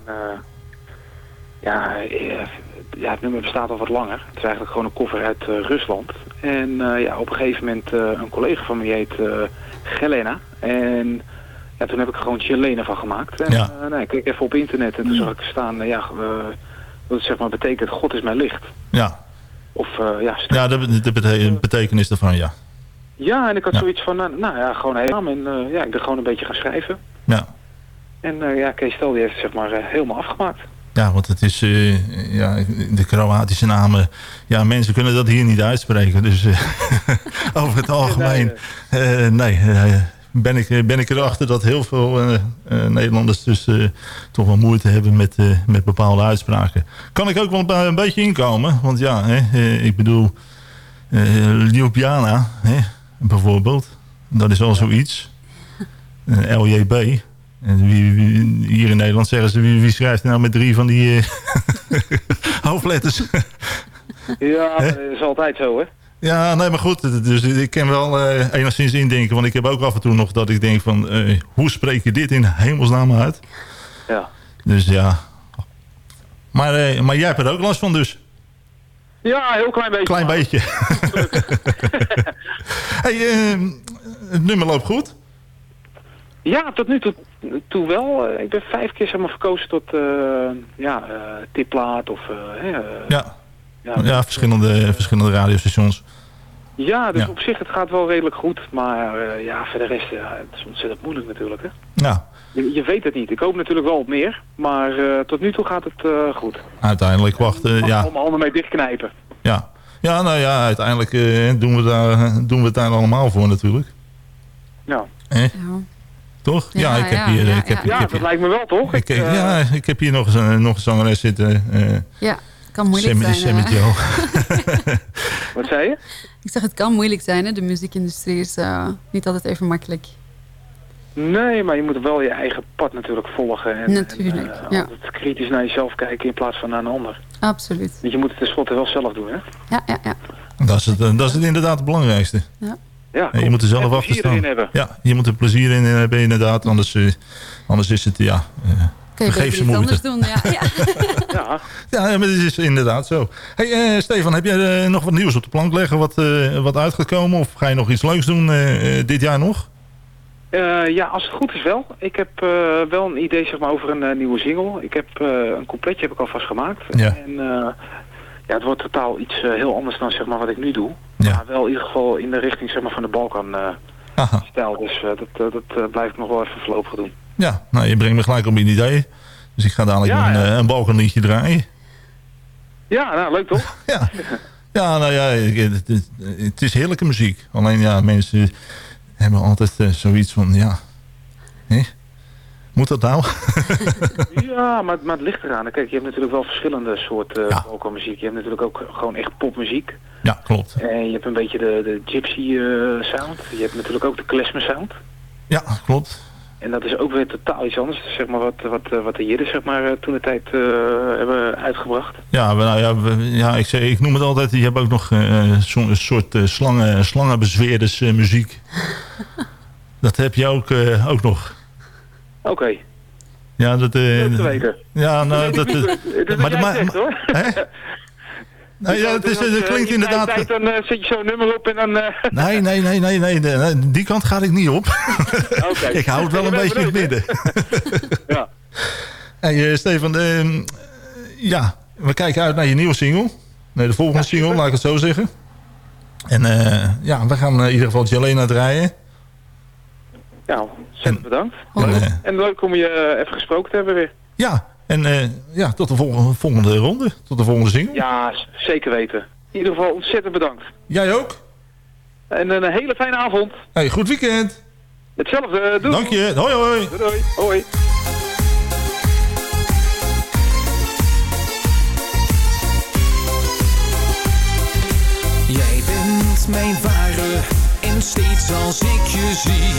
Ja, ja, het nummer bestaat al wat langer. Het is eigenlijk gewoon een cover uit Rusland. En ja, op een gegeven moment, een collega van die heet Gelena. En ja, toen heb ik er gewoon Jelena van gemaakt. En Ja. eh, nou, ik keek even op internet en toen zag ik staan, eh, ja, eh, wat zeg maar betekent, God is mijn licht. Ja. Of ja, Ja, de, de bete- betekenis daarvan, ja. Ja, en ik had Ja. zoiets van, nou, nou ja, gewoon helemaal. En ja, ik ben gewoon een beetje gaan schrijven. Ja. En ja, Kees Stel die heeft het zeg maar helemaal afgemaakt. Ja, want het is, ja, de Kroatische namen, ja, mensen kunnen dat hier niet uitspreken. Dus *laughs* over het algemeen, nee, ben, ik, ben ik erachter dat heel veel eh, eh, Nederlanders dus eh, toch wel moeite hebben met, eh, met bepaalde uitspraken. Kan ik ook wel een, een beetje inkomen, want ja, hè, eh, ik bedoel, eh Ljubljana, hè, bijvoorbeeld, dat is al zoiets. Eh, LJB. En wie, wie- hier in Nederland zeggen ze, wie, wie schrijft nou met drie van die eh, *laughs* hoofdletters? Ja, dat is altijd zo, hè? Ja, nee, maar goed. Dus ik kan wel eh, enigszins indenken. Want ik heb ook af en toe nog dat ik denk van... eh, hoe spreek je dit in hemelsnaam uit? Ja. Dus ja. Maar, eh, maar jij hebt er ook last van dus. Ja, heel klein beetje. Klein maar- beetje. *laughs* hey, eh, het nummer loopt goed. Ja, tot nu toe, toe wel. Ik ben vijf keer zeg maar, verkozen tot ja, tipplaat of... Ja. Ja, Ja, verschillende, verschillende radiostations. ja, dus Ja. op zich het gaat wel redelijk goed. Maar eh, ja, voor de rest, ja, het is ontzettend moeilijk natuurlijk. Hè? Ja, Je, je weet het niet. Ik hoop natuurlijk wel op meer. Maar eh, tot nu toe gaat het eh, goed. uiteindelijk wachten. Ja, al mijn handen mee dichtknijpen. ja. ja, nou ja, uiteindelijk eh, doen, we daar, doen we het daar allemaal voor natuurlijk. Ja. Eh? Toch? Ja, ik heb hier... ik heb, ik ja, heb dat hier- lijkt me wel, toch? ik, ja, ik heb hier nog, nog een zangeres zitten. eh Ja, kan moeilijk Sammy- zijn. Sammy hè. Joe. *laughs* Wat zei je? Ik zeg, het kan moeilijk zijn. Hè? De muziekindustrie is eh, niet altijd even makkelijk. Nee, maar je moet wel je eigen pad natuurlijk volgen. En, Natuurlijk, en, eh, ja. altijd kritisch naar jezelf kijken in plaats van naar een ander. Absoluut. Want je moet het tenslotte wel zelf doen, hè? Ja, ja, ja. Dat is, het, eh, dat is het inderdaad het belangrijkste. Ja. Ja, En je moet er zelf achter plezier staan. Ja, je moet er plezier in hebben inderdaad. Anders, eh, anders is het, ja... Kun je vergeef beter ze iets moeite. anders doen. Ja, *laughs* ja. Ja, Ja, maar het is inderdaad zo. Hey, eh, Stefan, heb jij eh, nog wat nieuws op de plank leggen wat, eh, wat uitgekomen? Of ga je nog iets leuks doen dit jaar nog? Eh, ja, als het goed is wel. Ik heb eh, wel een idee zeg maar, over een nieuwe single. Ik heb eh, een coupletje heb ik alvast gemaakt. Ja. En eh, ja, het wordt totaal iets heel anders dan zeg maar, wat ik nu doe. Maar wel in ieder geval in de richting zeg maar, van de Balkan eh, stijl. Dus eh, dat, dat blijf ik nog wel even voorlopig doen. Ja, nou, je brengt me gelijk op een idee. Dus ik ga dadelijk Ja, een, eh, een balkanliedje draaien. Ja, nou leuk toch? *laughs* ja. Ja, nou ja, het, het- het is heerlijke muziek. Alleen ja, mensen hebben altijd eh, zoiets van, ja... Hè? Moet dat nou? *laughs* Ja, maar, maar het ligt eraan. Kijk, je hebt natuurlijk wel verschillende soorten uh, muziek. Je hebt natuurlijk ook gewoon echt popmuziek. Ja, klopt. En je hebt een beetje de, de gypsy sound. Je hebt natuurlijk ook de klezmer sound. Ja, klopt. En dat is ook weer totaal iets anders, zeg maar, wat, wat, eh, wat de Jidden zeg maar, eh, toen de tijd eh, hebben uitgebracht. Ja, nou ja, we- ja ik, zeg, ik noem het altijd, je hebt ook nog eh, zo'n soort eh, slangen, slangenbezweerders muziek. *laughs* dat heb je ook, ook nog. Oké. Ja, dat... Leuk te weten. Ja, nou, *laughs* dat... *laughs* Maar dat jij ma- zegt, hoor. Nou ja, het, is, het klinkt inderdaad... Tijd, dan eh, zet je zo'n nummer op en dan... eh, *laughs* Nee, nee, nee, nee, nee, die kant ga ik niet op. *laughs* ik hou het wel een beetje in het midden. *laughs* ja. Hey, eh, Stefan, ehm, ja, we kijken uit naar je nieuwe single. Nee, de volgende single, laat ik het zo zeggen. En eh, ja, we gaan eh, in ieder geval Jelena draaien. Ja, ontzettend bedankt. En, eh, En leuk om je eh, even gesproken te hebben weer. ja, en eh, ja, tot de volgende, volgende ronde. Tot de volgende single. Ja, zeker weten. In ieder geval ontzettend bedankt. Jij ook? En een hele fijne avond. Hey, goed weekend. Hetzelfde, doei. Dank je. Hoi, hoi. Doei, doei. Hoi. Jij bent mijn ware en steeds als ik je zie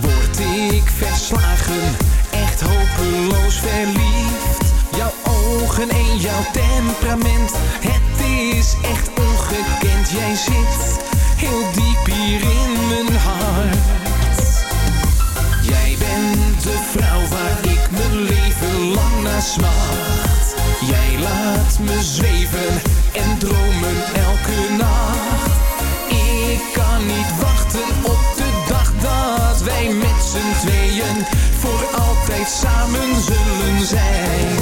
Word ik verslagen, echt hopeloos verliefd. Jouw ogen en jouw temperament, het is echt ongekend. Jij zit heel diep hier in mijn hart. Jij bent de vrouw waar ik mijn leven lang naar smacht. Jij laat me zweven en dromen elke nacht. Ik kan niet wachten op de dag dat wij met z'n tweeën altijd samen zullen zijn.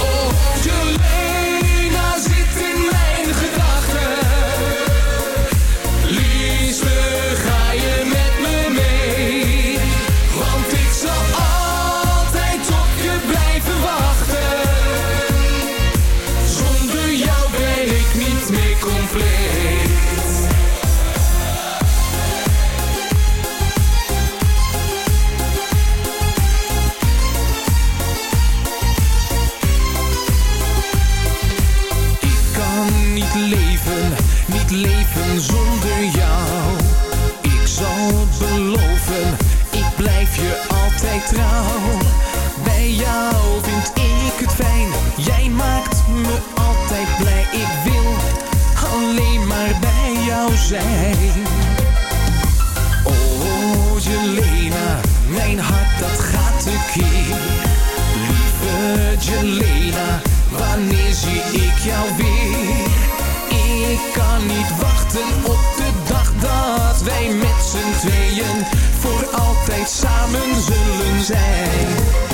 Oh, Jelena zit in niet leven, niet leven zonder jou. Ik zal beloven, ik blijf je altijd trouw. Bij jou vind ik het fijn, jij maakt me altijd blij. Ik wil alleen maar bij jou zijn. Oh, Jelena, mijn hart dat gaat tekeer. Lieve Jelena, wanneer zie ik jou weer? Op de dag dat wij met z'n tweeën voor altijd samen zullen zijn.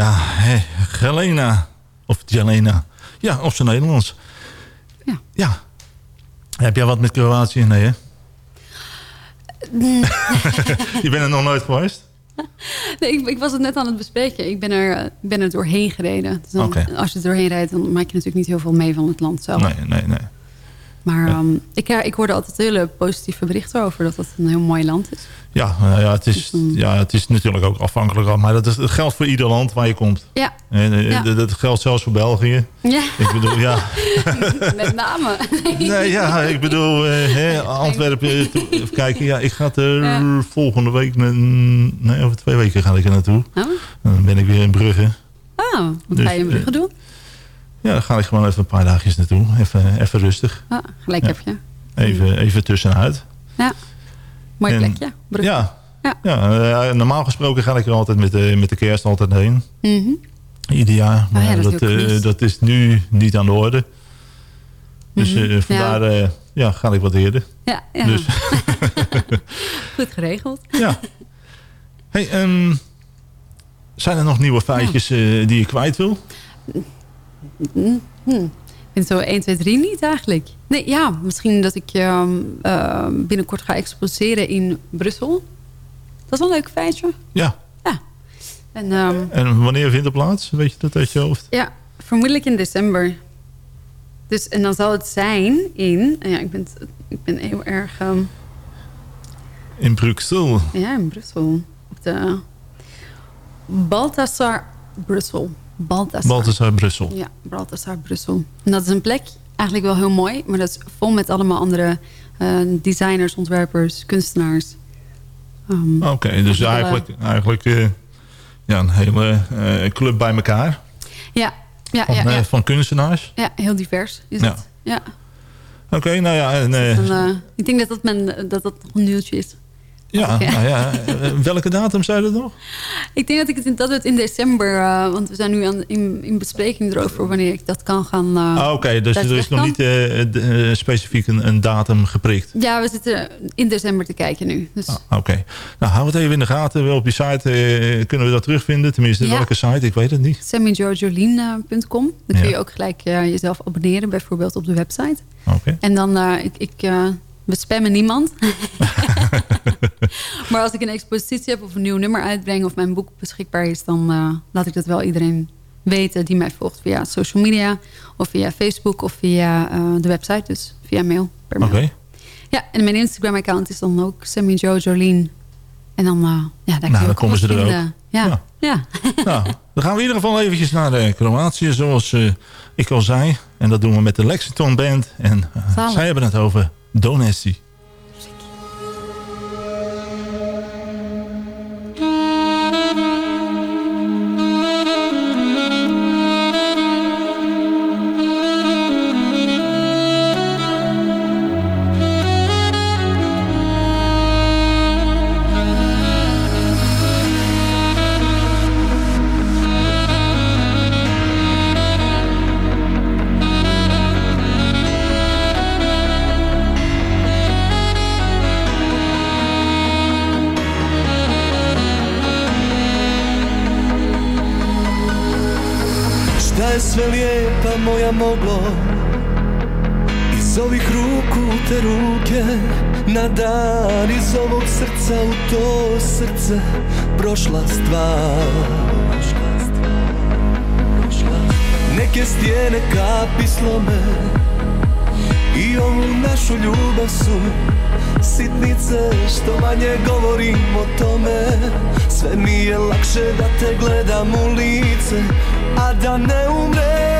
Ja, hé, Gelena. Of Jelena. Ja, op zijn Nederlands. Ja. Ja. Heb jij wat met Kroatië? Nee, hè? *laughs* je bent er nog nooit geweest? Nee, ik, ik was het net aan het bespreken. Ik ben er, eh, ben er doorheen gereden. Dus dan. Als je er doorheen rijdt, dan maak je natuurlijk niet heel veel mee van het land zelf. Nee, nee, nee. Maar ehm, ik, ik hoorde altijd hele positieve berichten over dat het een heel mooi land is. Ja, nou ja, het is, ja, het is natuurlijk ook afhankelijk. van- Maar dat, is, dat geldt voor ieder land waar je komt. Ja. En, eh, Ja. dat- geldt zelfs voor België. Ja, Ik bedoel, ja. *laughs* met name. Nee, ja, ik bedoel, eh, hè, Antwerpen, eh, even kijken. Ja, ik ga er Ja. volgende week, nee, over twee weken ga ik er naartoe. Oh. Dan ben ik weer in Brugge. Ah, wat Dus, ga je in Brugge doen? Ja, dan ga ik gewoon even een paar dagjes naartoe. Even, even rustig. Ah, gelijk heb je. Even, even tussenuit. Ja. Mooi. Brussel. Ja. Ja. ja. eh, normaal gesproken ga ik er altijd met de, met de kerst altijd heen. Mhm. Ieder jaar. Maar Oh ja, dat eh, dat is nu niet aan de orde. Dus Mhm. eh, vandaar ja, ga ik wat eerder. Ja, ja. Dus, *laughs* Goed geregeld. ja. Hey, ehm, zijn er nog nieuwe feitjes eh, die je kwijt wil? Hm, hm. Ik vind zo 1, 2, 3 niet eigenlijk. Nee, ja, misschien dat ik ehm, ehm, binnenkort ga exposeren in Brussel. Dat is een leuk feitje. Ja. En ehm, En wanneer vindt het plaats? Weet je dat uit je hoofd? ja, vermoedelijk in december. Dus, en dan zal het zijn in... Ja, ik ben, ik ben heel erg... In Bruxelles. ja, in Brussel. Op de Balthasar Brussel. Balthasar. Balthasar Brussel. Ja, Balthasar Brussel. En dat is een plek, eigenlijk wel heel mooi... maar dat is vol met allemaal andere eh, designers, ontwerpers, kunstenaars. Ehm, Oké, dus eigenlijk, eigenlijk eh, ja, een hele eh, club bij elkaar. ja, ja, Van, ja, eh, ja. van kunstenaars. ja, heel divers is Ja. het. Ja. Oké, nou ja. En, eh, eh, ik denk dat dat, men, dat dat nog een nieuwtje is. Ja, Oké. nou ja. eh, welke datum zei dat nog? Ik denk dat, ik het in, dat we het in december... eh, want we zijn nu aan, in, in bespreking erover... wanneer ik dat kan gaan... eh, Ah, Oké, dus er is nog kan. niet specifiek een, een datum geprikt. Ja, we zitten in december te kijken nu. Dus Ah, Oké, nou hou het even in de gaten. Wel op je site kunnen we dat terugvinden. Tenminste, Ja. welke site? Ik weet het niet. sammygeorgiolien.com. Dan kun Ja. je ook gelijk jezelf abonneren, bijvoorbeeld op de website. Oké. En dan, ik, ik, we spammen niemand. *laughs* maar als ik een expositie heb of een nieuw nummer uitbreng... of mijn boek beschikbaar is... dan eh, laat ik dat wel iedereen weten die mij volgt via social media... of via Facebook of via eh, de website. Dus via mail, per mail. Oké. Ja, en mijn Instagram-account is dan ook Sammy Jo Jolien. En dan, eh, ja, daar Nou, dan komen ze er ook. Ja, ja. *laughs* Nou, dan gaan we in ieder geval eventjes naar eh, Kroatië, zoals ik al zei. En dat doen we met de Lexington Band. En zij hebben het over Donesti. Sve lijepa moja moglo Iz ovih ruku te ruke Na dan iz ovog srca u to srce Prošla stvar. Neke stijene kapi slome I ovu našu ljubav su Sitnice što manje govorim o tome. Sve mi je lakše da te gledam u lice A da ne umrem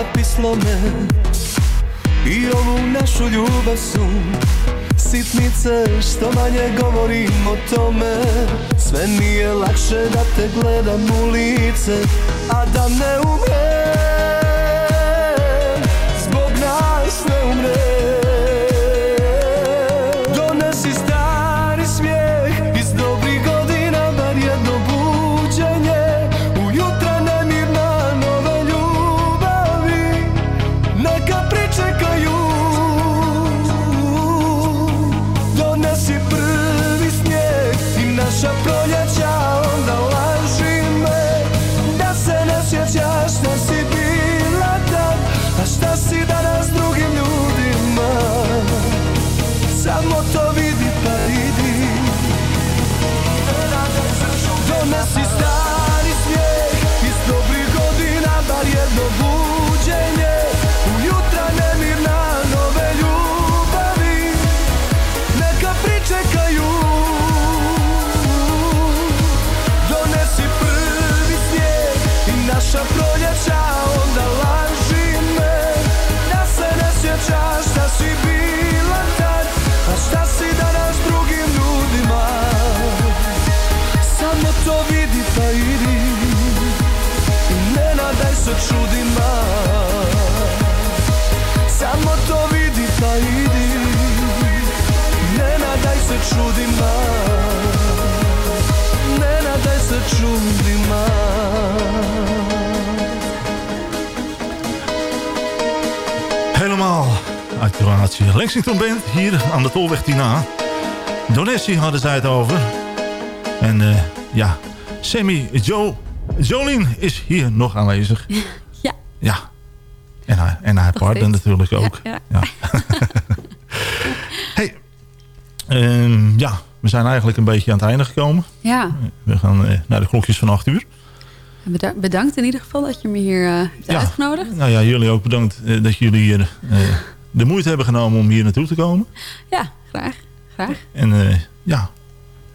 kapi slome I ovu našu ljubav su Sitnice što manje govorim o tome. Sve mi je lakše da te gledam u lice A da ne umrem Helemaal uit Kroatië. Lexington Band hier aan de Tolweg Tina. Donessi hadden zij het over. En eh, ja, Sammy Jo, Jolien is hier nog aanwezig. *laughs* Ja. Ja. En haar, en haar partner natuurlijk ook. Ja, Ja. *laughs* hey, ehm, ja, we zijn eigenlijk een beetje aan het einde gekomen. Ja, We gaan eh, naar de klokjes van 8 uur. Beda- bedankt in ieder geval dat je me hier eh, hebt Ja. uitgenodigd. Nou ja, jullie ook bedankt eh, dat jullie hier, eh, de moeite hebben genomen om hier naartoe te komen. Ja, graag. Graag. En ja,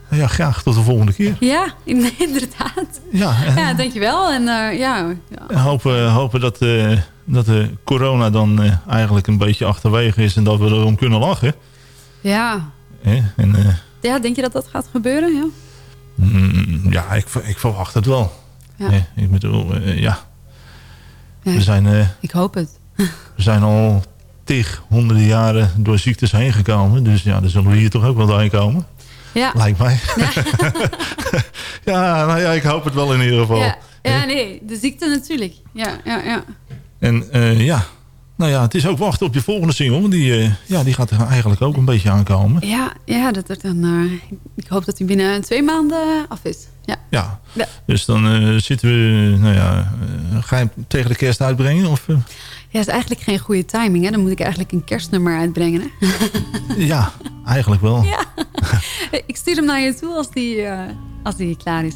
nou ja, graag tot de volgende keer. Ja, in- *laughs* inderdaad. Ja, Ja, dankjewel. En ja, ja. En hopen, hopen dat, dat de corona dan eigenlijk een beetje achterwege is en dat we erom kunnen lachen. ja. En, Ja, denk je dat dat gaat gebeuren? Ja. mm, ja, ik, ik verwacht het wel. Ja. Hè? Ik bedoel, eh, ja. Ja, We zijn, eh, Ik hoop het. we zijn al tig honderden jaren door ziektes heen gekomen. Dus ja, dan zullen we hier toch ook wel doorheen komen. Ja. Lijkt mij. ja, *laughs* nou ja, ik hoop het wel in ieder geval. Ja, ja, nee, de ziekte natuurlijk. Ja, ja, ja. En eh, ja, nou ja, het is ook wachten op je volgende single. want Die, eh, ja, die gaat er eigenlijk ook een beetje aankomen. Ja, ja dat dan, eh, ik hoop dat hij binnen twee maanden af is. Ja. Ja, Ja. dus dan eh, zitten we, nou ja, eh, ga je hem tegen de kerst uitbrengen? Of, eh? Ja, is eigenlijk geen goede timing. Hè? Dan moet ik eigenlijk een kerstnummer uitbrengen. Hè? *laughs* ja, eigenlijk wel. Ja, Ja. *laughs* ik stuur hem naar je toe als die, eh, als die klaar is.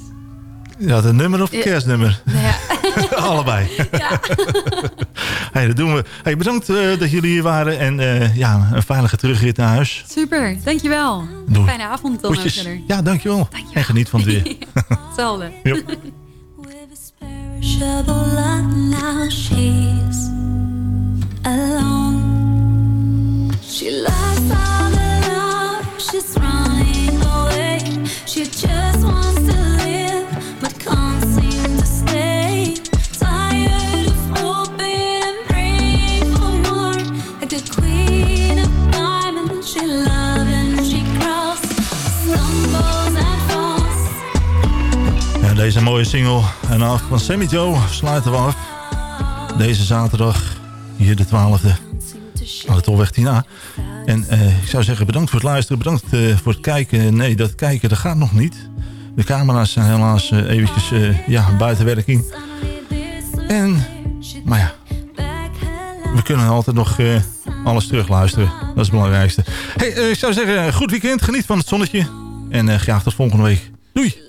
het nummer of het Ja. kerstnummer? Ja. *laughs* *laughs* Allebei. *laughs* hey, dat doen we. Hey, bedankt eh, dat jullie hier waren. En eh, ja, een veilige terugrit naar huis. Super, dankjewel. Doei. Fijne avond dan ook verder. Ja, dankjewel. En geniet van het weer. *laughs* Hetzelfde. Jo. Trouble now she's alone. She loves all the love, she's running away. She just wants deze mooie single en af van Sammy Joe sluiten we af. Deze zaterdag, hier de 12e, aan de Tolweg 10A. En eh, ik zou zeggen bedankt voor het luisteren, bedankt eh, voor het kijken. Nee, dat kijken dat gaat nog niet. De camera's zijn helaas eh, eventjes ja, buiten werking. En, maar ja, we kunnen altijd nog alles terugluisteren. Dat is het belangrijkste. Hey, ik zou zeggen, goed weekend, geniet van het zonnetje. En graag tot volgende week. Doei!